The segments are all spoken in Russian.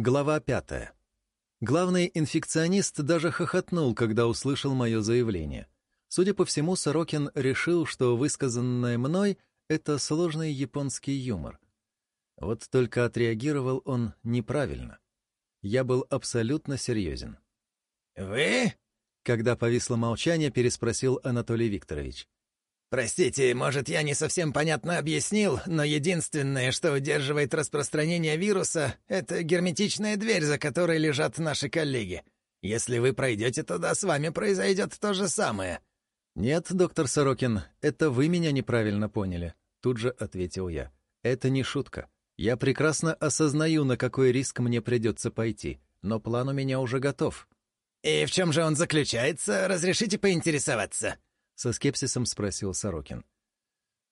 Глава пятая. Главный инфекционист даже хохотнул, когда услышал мое заявление. Судя по всему, Сорокин решил, что высказанное мной — это сложный японский юмор. Вот только отреагировал он неправильно. Я был абсолютно серьезен. «Вы?» — когда повисло молчание, переспросил Анатолий Викторович. «Простите, может, я не совсем понятно объяснил, но единственное, что удерживает распространение вируса, это герметичная дверь, за которой лежат наши коллеги. Если вы пройдете туда, с вами произойдет то же самое». «Нет, доктор Сорокин, это вы меня неправильно поняли», — тут же ответил я. «Это не шутка. Я прекрасно осознаю, на какой риск мне придется пойти, но план у меня уже готов». «И в чем же он заключается? Разрешите поинтересоваться?» Со скепсисом спросил Сорокин.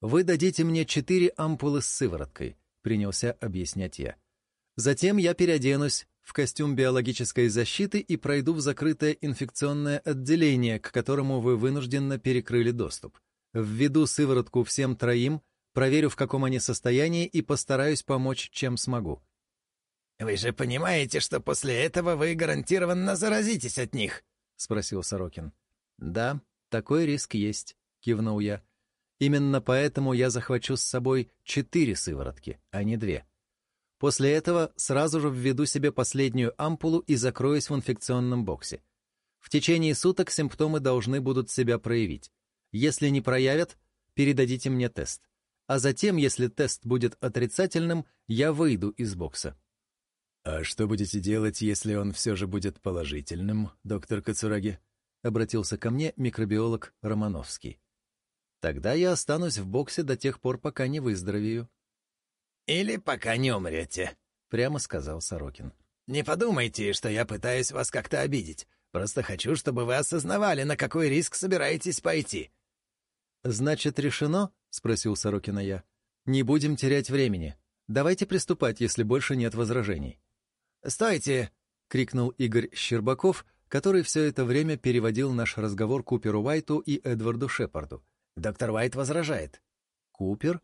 «Вы дадите мне четыре ампулы с сывороткой», — принялся объяснять я. «Затем я переоденусь в костюм биологической защиты и пройду в закрытое инфекционное отделение, к которому вы вынужденно перекрыли доступ. Введу сыворотку всем троим, проверю, в каком они состоянии, и постараюсь помочь, чем смогу». «Вы же понимаете, что после этого вы гарантированно заразитесь от них?» — спросил Сорокин. «Да, «Такой риск есть», — кивнул я. «Именно поэтому я захвачу с собой четыре сыворотки, а не две. После этого сразу же введу себе последнюю ампулу и закроюсь в инфекционном боксе. В течение суток симптомы должны будут себя проявить. Если не проявят, передадите мне тест. А затем, если тест будет отрицательным, я выйду из бокса». «А что будете делать, если он все же будет положительным, доктор Кацураги?» Обратился ко мне микробиолог Романовский. «Тогда я останусь в боксе до тех пор, пока не выздоровею». «Или пока не умрете», — прямо сказал Сорокин. «Не подумайте, что я пытаюсь вас как-то обидеть. Просто хочу, чтобы вы осознавали, на какой риск собираетесь пойти». «Значит, решено?» — спросил Сорокина я. «Не будем терять времени. Давайте приступать, если больше нет возражений». «Стойте!» — крикнул Игорь Щербаков, который все это время переводил наш разговор Куперу Уайту и Эдварду Шепарду. Доктор Уайт возражает. «Купер?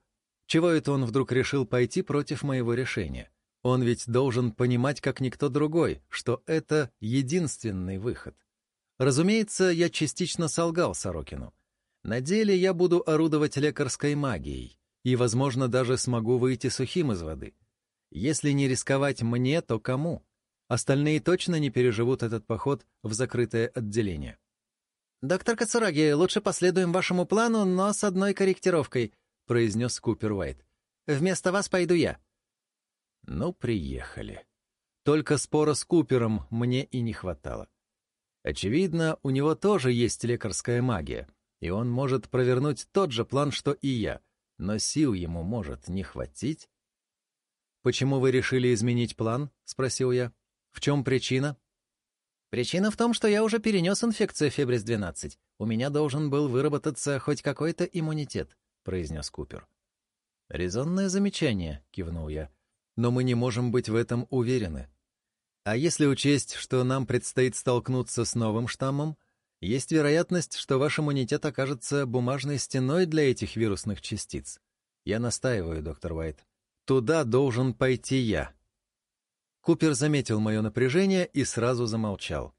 Чего это он вдруг решил пойти против моего решения? Он ведь должен понимать, как никто другой, что это единственный выход. Разумеется, я частично солгал Сорокину. На деле я буду орудовать лекарской магией и, возможно, даже смогу выйти сухим из воды. Если не рисковать мне, то кому? Остальные точно не переживут этот поход в закрытое отделение. «Доктор Кацураги, лучше последуем вашему плану, но с одной корректировкой», — произнес Купер Уайт. «Вместо вас пойду я». Ну, приехали. Только спора с Купером мне и не хватало. Очевидно, у него тоже есть лекарская магия, и он может провернуть тот же план, что и я, но сил ему может не хватить. «Почему вы решили изменить план?» — спросил я. В чем причина? Причина в том, что я уже перенес инфекцию Фебрис-12. У меня должен был выработаться хоть какой-то иммунитет, произнес Купер. Резонное замечание, кивнул я. Но мы не можем быть в этом уверены. А если учесть, что нам предстоит столкнуться с новым штаммом, есть вероятность, что ваш иммунитет окажется бумажной стеной для этих вирусных частиц. Я настаиваю, доктор Уайт. Туда должен пойти я, Купер заметил мое напряжение и сразу замолчал.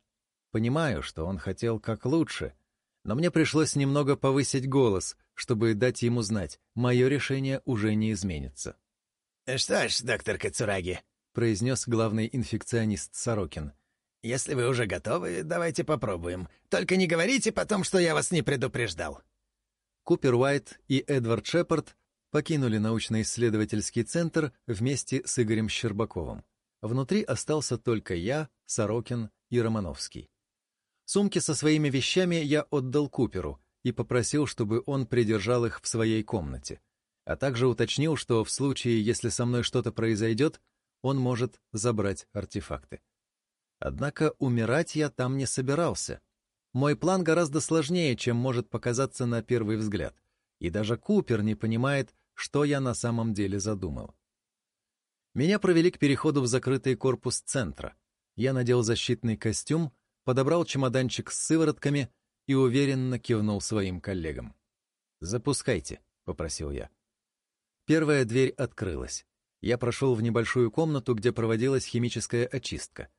Понимаю, что он хотел как лучше, но мне пришлось немного повысить голос, чтобы дать ему знать, мое решение уже не изменится. «Что ж, доктор Кацураги», — произнес главный инфекционист Сорокин, «если вы уже готовы, давайте попробуем. Только не говорите потом, что я вас не предупреждал». Купер Уайт и Эдвард Шепард покинули научно-исследовательский центр вместе с Игорем Щербаковым. Внутри остался только я, Сорокин и Романовский. Сумки со своими вещами я отдал Куперу и попросил, чтобы он придержал их в своей комнате, а также уточнил, что в случае, если со мной что-то произойдет, он может забрать артефакты. Однако умирать я там не собирался. Мой план гораздо сложнее, чем может показаться на первый взгляд, и даже Купер не понимает, что я на самом деле задумал. Меня провели к переходу в закрытый корпус центра. Я надел защитный костюм, подобрал чемоданчик с сыворотками и уверенно кивнул своим коллегам. «Запускайте», — попросил я. Первая дверь открылась. Я прошел в небольшую комнату, где проводилась химическая очистка,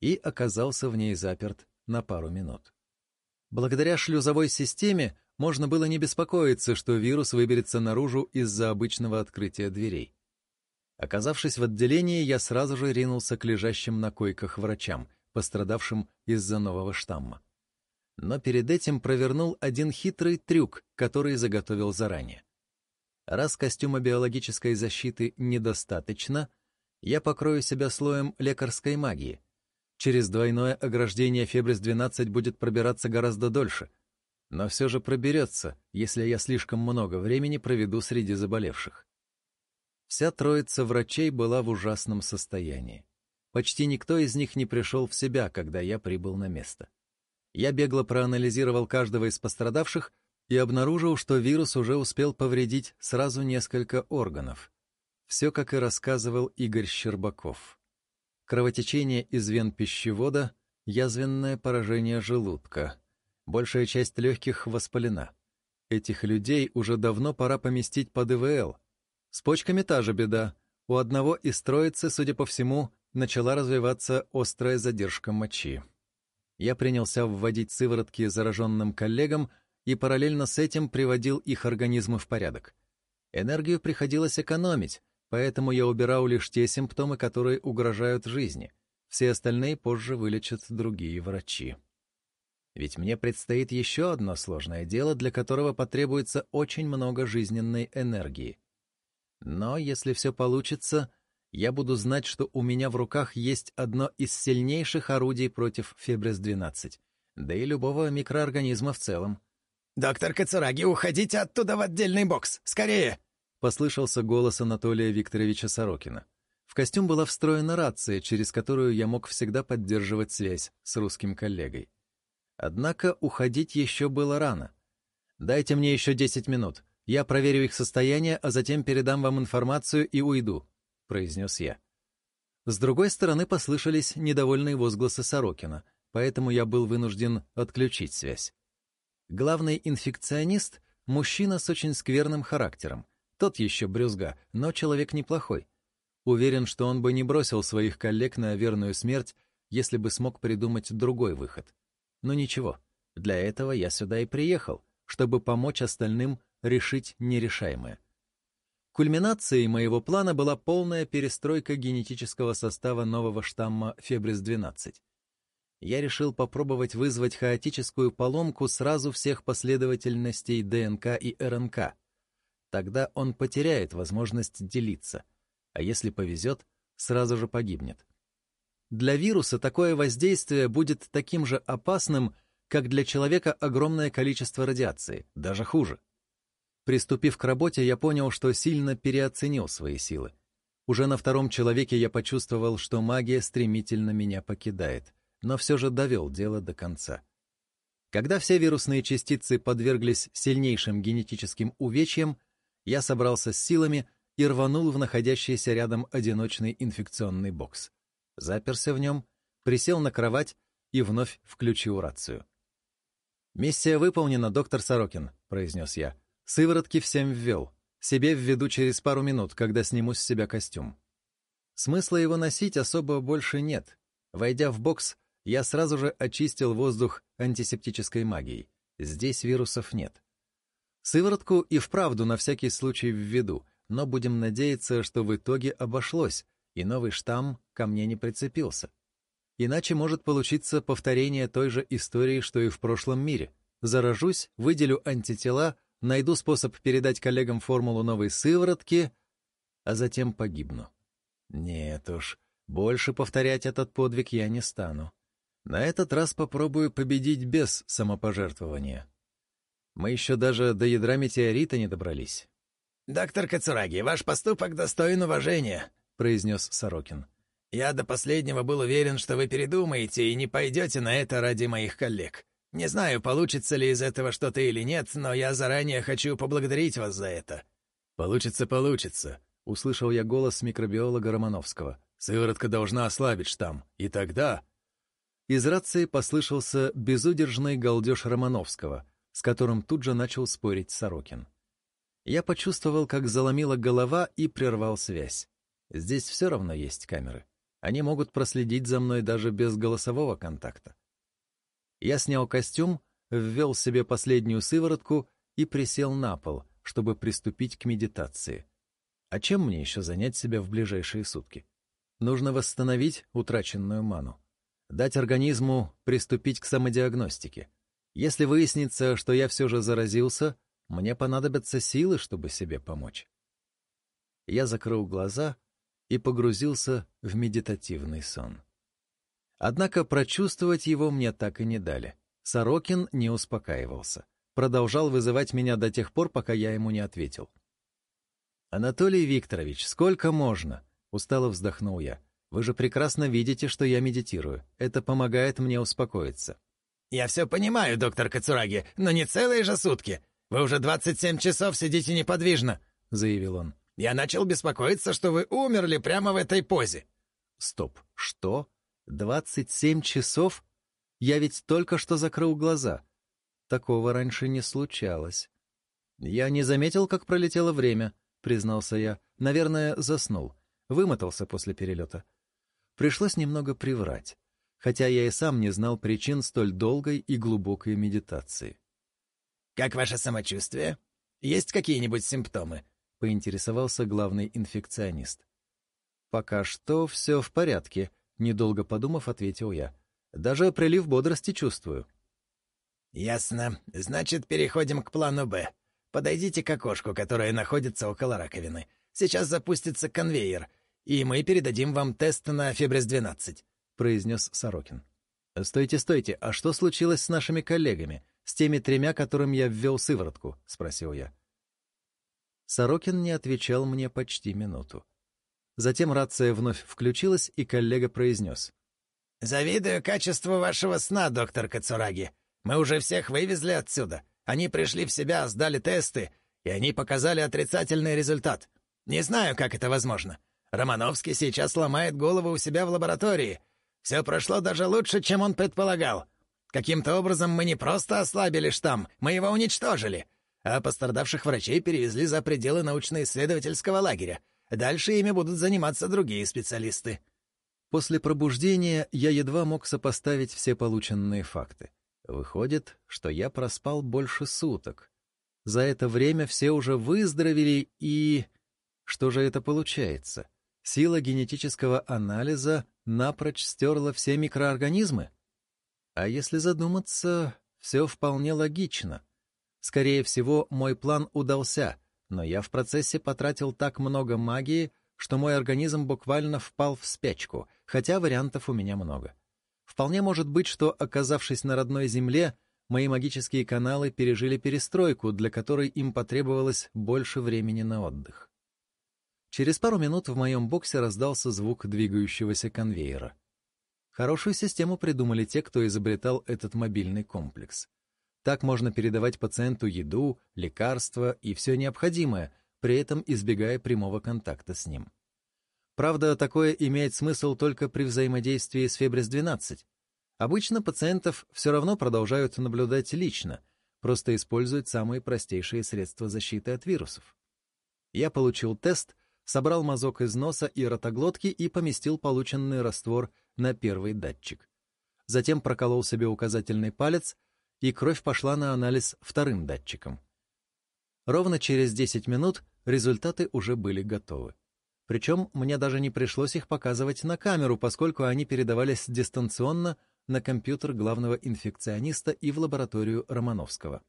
и оказался в ней заперт на пару минут. Благодаря шлюзовой системе можно было не беспокоиться, что вирус выберется наружу из-за обычного открытия дверей. Оказавшись в отделении, я сразу же ринулся к лежащим на койках врачам, пострадавшим из-за нового штамма. Но перед этим провернул один хитрый трюк, который заготовил заранее. Раз костюма биологической защиты недостаточно, я покрою себя слоем лекарской магии. Через двойное ограждение Фебрис-12 будет пробираться гораздо дольше, но все же проберется, если я слишком много времени проведу среди заболевших. Вся троица врачей была в ужасном состоянии. Почти никто из них не пришел в себя, когда я прибыл на место. Я бегло проанализировал каждого из пострадавших и обнаружил, что вирус уже успел повредить сразу несколько органов. Все, как и рассказывал Игорь Щербаков. Кровотечение из вен пищевода, язвенное поражение желудка. Большая часть легких воспалена. Этих людей уже давно пора поместить под ИВЛ, с почками та же беда. У одного из троицы, судя по всему, начала развиваться острая задержка мочи. Я принялся вводить сыворотки зараженным коллегам и параллельно с этим приводил их организмы в порядок. Энергию приходилось экономить, поэтому я убирал лишь те симптомы, которые угрожают жизни. Все остальные позже вылечат другие врачи. Ведь мне предстоит еще одно сложное дело, для которого потребуется очень много жизненной энергии. Но если все получится, я буду знать, что у меня в руках есть одно из сильнейших орудий против Фебрис-12, да и любого микроорганизма в целом. «Доктор Кацураги, уходите оттуда в отдельный бокс! Скорее!» — послышался голос Анатолия Викторовича Сорокина. В костюм была встроена рация, через которую я мог всегда поддерживать связь с русским коллегой. Однако уходить еще было рано. «Дайте мне еще десять минут. Я проверю их состояние, а затем передам вам информацию и уйду», — произнес я. С другой стороны послышались недовольные возгласы Сорокина, поэтому я был вынужден отключить связь. Главный инфекционист — мужчина с очень скверным характером. Тот еще брюзга, но человек неплохой. Уверен, что он бы не бросил своих коллег на верную смерть, если бы смог придумать другой выход. Но ничего, для этого я сюда и приехал, чтобы помочь остальным решить нерешаемое. Кульминацией моего плана была полная перестройка генетического состава нового штамма Фебрис-12. Я решил попробовать вызвать хаотическую поломку сразу всех последовательностей ДНК и РНК. Тогда он потеряет возможность делиться, а если повезет, сразу же погибнет. Для вируса такое воздействие будет таким же опасным, как для человека огромное количество радиации, даже хуже. Приступив к работе, я понял, что сильно переоценил свои силы. Уже на втором человеке я почувствовал, что магия стремительно меня покидает, но все же довел дело до конца. Когда все вирусные частицы подверглись сильнейшим генетическим увечьям, я собрался с силами и рванул в находящийся рядом одиночный инфекционный бокс. Заперся в нем, присел на кровать и вновь включил рацию. «Миссия выполнена, доктор Сорокин», — произнес я. Сыворотки всем ввел. Себе введу через пару минут, когда сниму с себя костюм. Смысла его носить особо больше нет. Войдя в бокс, я сразу же очистил воздух антисептической магией. Здесь вирусов нет. Сыворотку и вправду на всякий случай введу, но будем надеяться, что в итоге обошлось, и новый штамм ко мне не прицепился. Иначе может получиться повторение той же истории, что и в прошлом мире. Заражусь, выделю антитела, найду способ передать коллегам формулу новой сыворотки, а затем погибну. Нет уж, больше повторять этот подвиг я не стану. На этот раз попробую победить без самопожертвования. Мы еще даже до ядра метеорита не добрались. «Доктор Кацураги, ваш поступок достоин уважения», — произнес Сорокин. «Я до последнего был уверен, что вы передумаете и не пойдете на это ради моих коллег. Не знаю, получится ли из этого что-то или нет, но я заранее хочу поблагодарить вас за это». «Получится, получится», — услышал я голос микробиолога Романовского. «Сыворотка должна ослабить штамм, и тогда...» Из рации послышался безудержный галдеж Романовского, с которым тут же начал спорить Сорокин. Я почувствовал, как заломила голова и прервал связь. Здесь все равно есть камеры. Они могут проследить за мной даже без голосового контакта. Я снял костюм, ввел себе последнюю сыворотку и присел на пол, чтобы приступить к медитации. А чем мне еще занять себя в ближайшие сутки? Нужно восстановить утраченную ману. Дать организму приступить к самодиагностике. Если выяснится, что я все же заразился, мне понадобятся силы, чтобы себе помочь. Я закрыл глаза и погрузился в медитативный сон. Однако прочувствовать его мне так и не дали. Сорокин не успокаивался. Продолжал вызывать меня до тех пор, пока я ему не ответил. «Анатолий Викторович, сколько можно?» — устало вздохнул я. «Вы же прекрасно видите, что я медитирую. Это помогает мне успокоиться». «Я все понимаю, доктор Кацураги, но не целые же сутки. Вы уже 27 часов сидите неподвижно», — заявил он. «Я начал беспокоиться, что вы умерли прямо в этой позе». «Стоп, что? 27 часов? Я ведь только что закрыл глаза. Такого раньше не случалось». «Я не заметил, как пролетело время», — признался я. «Наверное, заснул. Вымотался после перелета». Пришлось немного приврать, хотя я и сам не знал причин столь долгой и глубокой медитации. «Как ваше самочувствие? Есть какие-нибудь симптомы?» — поинтересовался главный инфекционист. «Пока что все в порядке», — недолго подумав, ответил я. «Даже прилив бодрости чувствую». «Ясно. Значит, переходим к плану «Б». Подойдите к окошку, которое находится около раковины. Сейчас запустится конвейер, и мы передадим вам тест на Фибрис-12», — произнес Сорокин. «Стойте, стойте, а что случилось с нашими коллегами? с теми тремя, которым я ввел сыворотку?» — спросил я. Сорокин не отвечал мне почти минуту. Затем рация вновь включилась, и коллега произнес. «Завидую качеству вашего сна, доктор Кацураги. Мы уже всех вывезли отсюда. Они пришли в себя, сдали тесты, и они показали отрицательный результат. Не знаю, как это возможно. Романовский сейчас ломает голову у себя в лаборатории. Все прошло даже лучше, чем он предполагал. Каким-то образом мы не просто ослабили штамм, мы его уничтожили. А пострадавших врачей перевезли за пределы научно-исследовательского лагеря. Дальше ими будут заниматься другие специалисты. После пробуждения я едва мог сопоставить все полученные факты. Выходит, что я проспал больше суток. За это время все уже выздоровели и... Что же это получается? Сила генетического анализа напрочь стерла все микроорганизмы? А если задуматься, все вполне логично. Скорее всего, мой план удался, но я в процессе потратил так много магии, что мой организм буквально впал в спячку, хотя вариантов у меня много. Вполне может быть, что, оказавшись на родной земле, мои магические каналы пережили перестройку, для которой им потребовалось больше времени на отдых. Через пару минут в моем боксе раздался звук двигающегося конвейера. Хорошую систему придумали те, кто изобретал этот мобильный комплекс. Так можно передавать пациенту еду, лекарства и все необходимое, при этом избегая прямого контакта с ним. Правда, такое имеет смысл только при взаимодействии с Фебрис-12. Обычно пациентов все равно продолжают наблюдать лично, просто используют самые простейшие средства защиты от вирусов. Я получил тест, собрал мазок из носа и ротоглотки и поместил полученный раствор на первый датчик. Затем проколол себе указательный палец, и кровь пошла на анализ вторым датчиком. Ровно через 10 минут результаты уже были готовы. Причем мне даже не пришлось их показывать на камеру, поскольку они передавались дистанционно на компьютер главного инфекциониста и в лабораторию Романовского.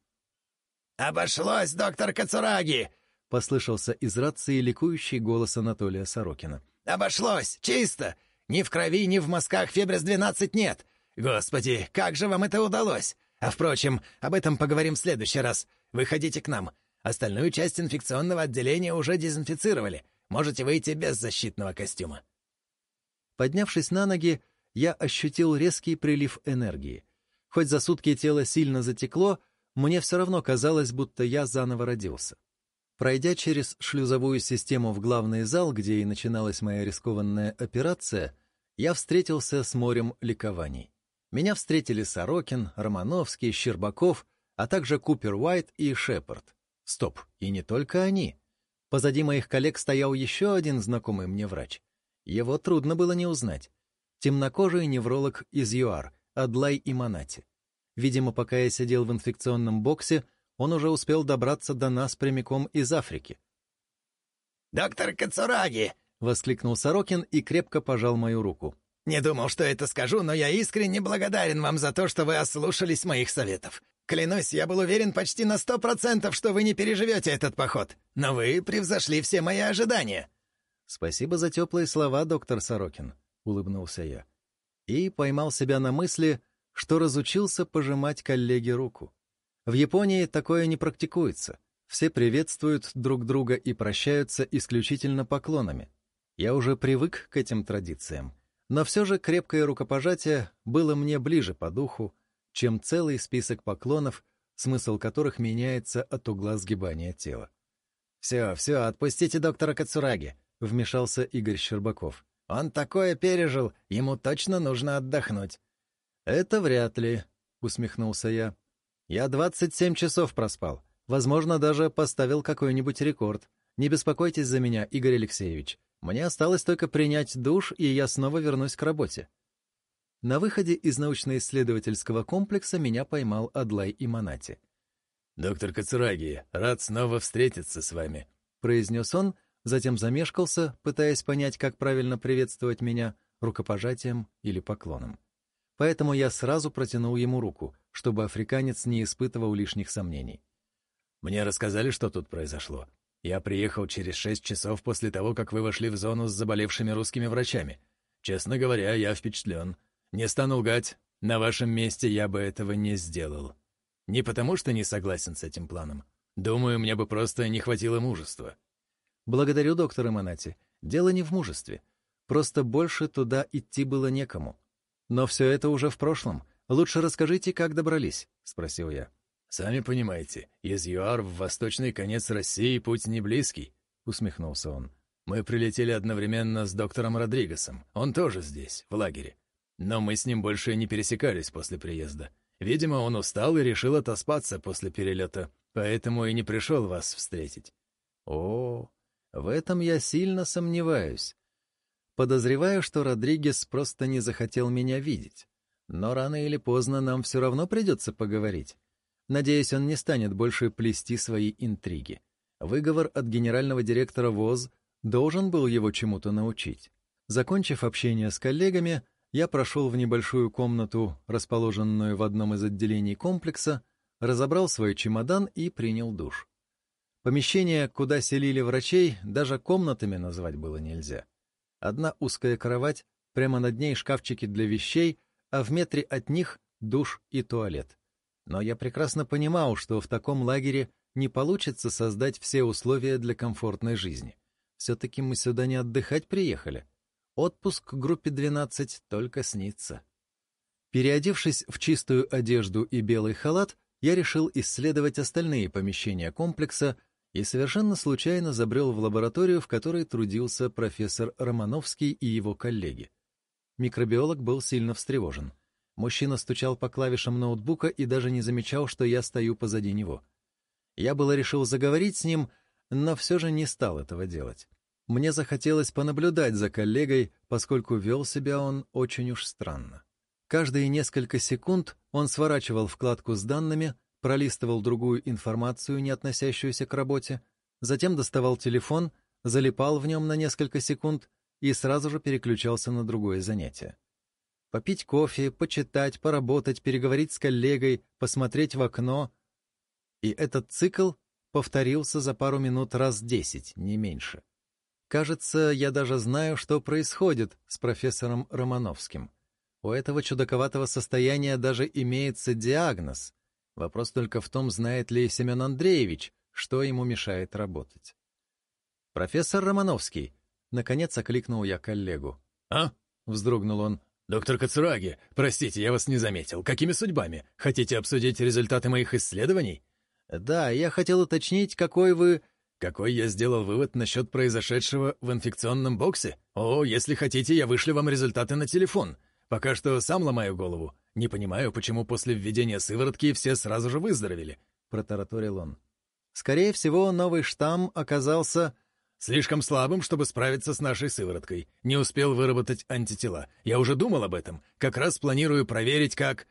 «Обошлось, доктор Кацураги!» — послышался из рации ликующий голос Анатолия Сорокина. «Обошлось! Чисто! Ни в крови, ни в мазках Фибрис-12 нет! Господи, как же вам это удалось! А, впрочем, об этом поговорим в следующий раз. Выходите к нам. Остальную часть инфекционного отделения уже дезинфицировали. Можете выйти без защитного костюма». Поднявшись на ноги, я ощутил резкий прилив энергии. Хоть за сутки тело сильно затекло, мне все равно казалось, будто я заново родился. Пройдя через шлюзовую систему в главный зал, где и начиналась моя рискованная операция, я встретился с морем ликований. Меня встретили Сорокин, Романовский, Щербаков, а также Купер Уайт и Шепард. Стоп, и не только они. Позади моих коллег стоял еще один знакомый мне врач. Его трудно было не узнать. Темнокожий невролог из ЮАР, Адлай Иманати. Видимо, пока я сидел в инфекционном боксе, он уже успел добраться до нас прямиком из Африки. «Доктор Кацураги!» — воскликнул Сорокин и крепко пожал мою руку. «Не думал, что это скажу, но я искренне благодарен вам за то, что вы ослушались моих советов. Клянусь, я был уверен почти на сто процентов, что вы не переживете этот поход. Но вы превзошли все мои ожидания». «Спасибо за теплые слова, доктор Сорокин», — улыбнулся я. И поймал себя на мысли, что разучился пожимать коллеге руку. В Японии такое не практикуется. Все приветствуют друг друга и прощаются исключительно поклонами. Я уже привык к этим традициям, но все же крепкое рукопожатие было мне ближе по духу, чем целый список поклонов, смысл которых меняется от угла сгибания тела. «Все, все, отпустите доктора Кацураги», — вмешался Игорь Щербаков. «Он такое пережил, ему точно нужно отдохнуть». «Это вряд ли», — усмехнулся я. «Я 27 часов проспал. Возможно, даже поставил какой-нибудь рекорд. Не беспокойтесь за меня, Игорь Алексеевич. Мне осталось только принять душ, и я снова вернусь к работе». На выходе из научно-исследовательского комплекса меня поймал Адлай Иманати. «Доктор Кацураги, рад снова встретиться с вами», — произнес он, затем замешкался, пытаясь понять, как правильно приветствовать меня, рукопожатием или поклоном. Поэтому я сразу протянул ему руку, чтобы африканец не испытывал лишних сомнений. «Мне рассказали, что тут произошло. Я приехал через шесть часов после того, как вы вошли в зону с заболевшими русскими врачами. Честно говоря, я впечатлен. Не стану лгать, на вашем месте я бы этого не сделал. Не потому, что не согласен с этим планом. Думаю, мне бы просто не хватило мужества». «Благодарю, доктор Эманати. Дело не в мужестве. Просто больше туда идти было некому. Но все это уже в прошлом. Лучше расскажите, как добрались?» — спросил я. «Сами понимаете, из ЮАР в восточный конец России путь не близкий», — усмехнулся он. «Мы прилетели одновременно с доктором Родригесом. Он тоже здесь, в лагере. Но мы с ним больше не пересекались после приезда. Видимо, он устал и решил отоспаться после перелета, поэтому и не пришел вас встретить». «О, в этом я сильно сомневаюсь. Подозреваю, что Родригес просто не захотел меня видеть. Но рано или поздно нам все равно придется поговорить. Надеюсь, он не станет больше плести свои интриги. Выговор от генерального директора ВОЗ должен был его чему-то научить. Закончив общение с коллегами, я прошел в небольшую комнату, расположенную в одном из отделений комплекса, разобрал свой чемодан и принял душ. Помещение, куда селили врачей, даже комнатами назвать было нельзя. Одна узкая кровать, прямо над ней шкафчики для вещей, а в метре от них душ и туалет. Но я прекрасно понимал, что в таком лагере не получится создать все условия для комфортной жизни. Все-таки мы сюда не отдыхать приехали. Отпуск группе 12 только снится. Переодевшись в чистую одежду и белый халат, я решил исследовать остальные помещения комплекса, и совершенно случайно забрел в лабораторию, в которой трудился профессор Романовский и его коллеги. Микробиолог был сильно встревожен. Мужчина стучал по клавишам ноутбука и даже не замечал, что я стою позади него. Я было решил заговорить с ним, но все же не стал этого делать. Мне захотелось понаблюдать за коллегой, поскольку вел себя он очень уж странно. Каждые несколько секунд он сворачивал вкладку с данными, пролистывал другую информацию, не относящуюся к работе, затем доставал телефон, залипал в нем на несколько секунд и сразу же переключался на другое занятие. Попить кофе, почитать, поработать, переговорить с коллегой, посмотреть в окно. И этот цикл повторился за пару минут раз десять, не меньше. Кажется, я даже знаю, что происходит с профессором Романовским. У этого чудаковатого состояния даже имеется диагноз Вопрос только в том, знает ли Семен Андреевич, что ему мешает работать. «Профессор Романовский!» — наконец окликнул я коллегу. «А?» — вздрогнул он. «Доктор Кацураги, простите, я вас не заметил. Какими судьбами? Хотите обсудить результаты моих исследований?» «Да, я хотел уточнить, какой вы...» «Какой я сделал вывод насчет произошедшего в инфекционном боксе? О, если хотите, я вышлю вам результаты на телефон. Пока что сам ломаю голову. Не понимаю, почему после введения сыворотки все сразу же выздоровели», — протараторил он. Скорее всего, новый штамм оказался... Слишком слабым, чтобы справиться с нашей сывороткой. Не успел выработать антитела. Я уже думал об этом. Как раз планирую проверить, как...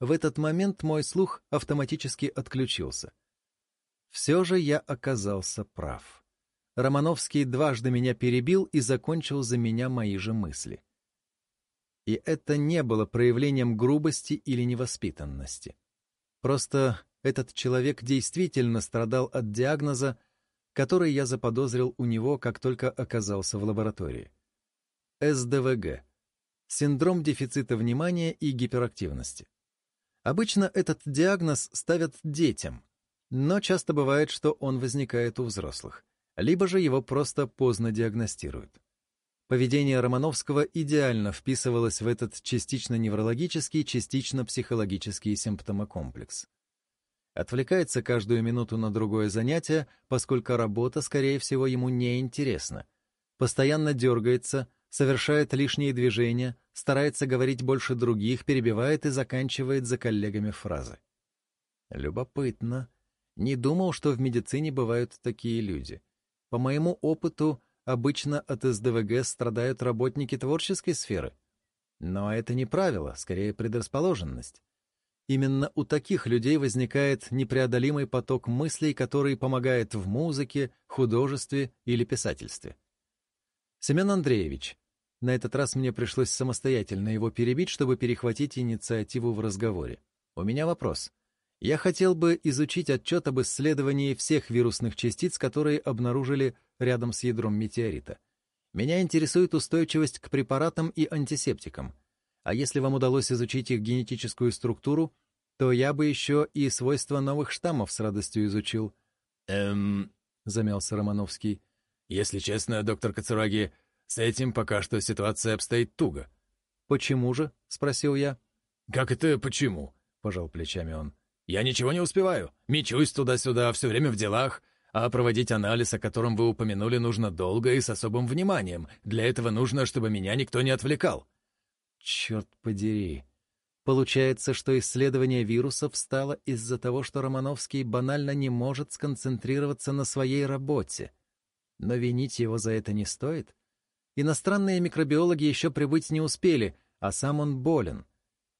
В этот момент мой слух автоматически отключился. Все же я оказался прав. Романовский дважды меня перебил и закончил за меня мои же мысли. И это не было проявлением грубости или невоспитанности. Просто этот человек действительно страдал от диагноза, который я заподозрил у него, как только оказался в лаборатории. СДВГ – синдром дефицита внимания и гиперактивности. Обычно этот диагноз ставят детям, но часто бывает, что он возникает у взрослых, либо же его просто поздно диагностируют. Поведение Романовского идеально вписывалось в этот частично неврологический, частично психологический симптомокомплекс. Отвлекается каждую минуту на другое занятие, поскольку работа, скорее всего, ему не интересна. Постоянно дергается, совершает лишние движения, старается говорить больше других, перебивает и заканчивает за коллегами фразы. Любопытно. Не думал, что в медицине бывают такие люди. По моему опыту, обычно от СДВГ страдают работники творческой сферы. Но это не правило, скорее предрасположенность. Именно у таких людей возникает непреодолимый поток мыслей, который помогает в музыке, художестве или писательстве. Семен Андреевич, на этот раз мне пришлось самостоятельно его перебить, чтобы перехватить инициативу в разговоре. У меня вопрос. Я хотел бы изучить отчет об исследовании всех вирусных частиц, которые обнаружили рядом с ядром метеорита. Меня интересует устойчивость к препаратам и антисептикам. А если вам удалось изучить их генетическую структуру, то я бы еще и свойства новых штаммов с радостью изучил. «Эм...» — замялся Романовский. «Если честно, доктор Кацураги, с этим пока что ситуация обстоит туго». «Почему же?» — спросил я. «Как это почему?» — пожал плечами он. «Я ничего не успеваю. Мечусь туда-сюда, все время в делах. А проводить анализ, о котором вы упомянули, нужно долго и с особым вниманием. Для этого нужно, чтобы меня никто не отвлекал». «Черт подери!» Получается, что исследование вирусов стало из-за того, что Романовский банально не может сконцентрироваться на своей работе. Но винить его за это не стоит. Иностранные микробиологи еще прибыть не успели, а сам он болен.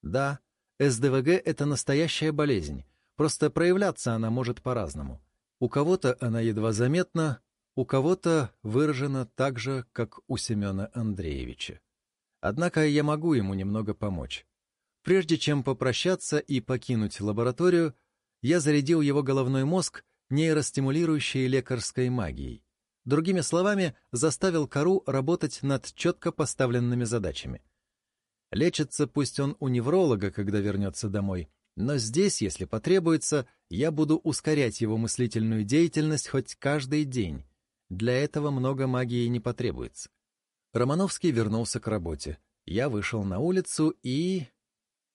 Да, СДВГ — это настоящая болезнь, просто проявляться она может по-разному. У кого-то она едва заметна, у кого-то выражена так же, как у Семена Андреевича. Однако я могу ему немного помочь. Прежде чем попрощаться и покинуть лабораторию, я зарядил его головной мозг нейростимулирующей лекарской магией. Другими словами, заставил кору работать над четко поставленными задачами. Лечится пусть он у невролога, когда вернется домой, но здесь, если потребуется, я буду ускорять его мыслительную деятельность хоть каждый день. Для этого много магии не потребуется. Романовский вернулся к работе. Я вышел на улицу и...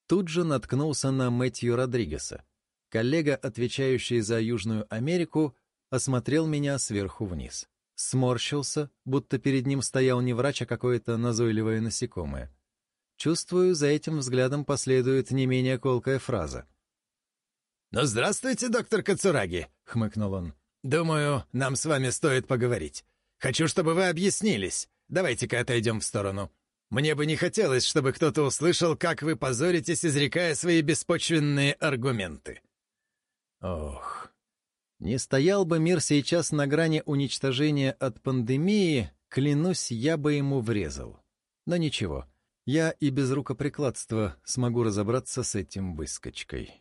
Тут же наткнулся на Мэтью Родригеса. Коллега, отвечающий за Южную Америку, осмотрел меня сверху вниз сморщился, будто перед ним стоял не врач, а какое-то назойливое насекомое. Чувствую, за этим взглядом последует не менее колкая фраза. «Ну, здравствуйте, доктор Кацураги», — хмыкнул он. «Думаю, нам с вами стоит поговорить. Хочу, чтобы вы объяснились. Давайте-ка отойдем в сторону. Мне бы не хотелось, чтобы кто-то услышал, как вы позоритесь, изрекая свои беспочвенные аргументы». Ох, не стоял бы мир сейчас на грани уничтожения от пандемии, клянусь, я бы ему врезал. Но ничего, я и без рукоприкладства смогу разобраться с этим выскочкой.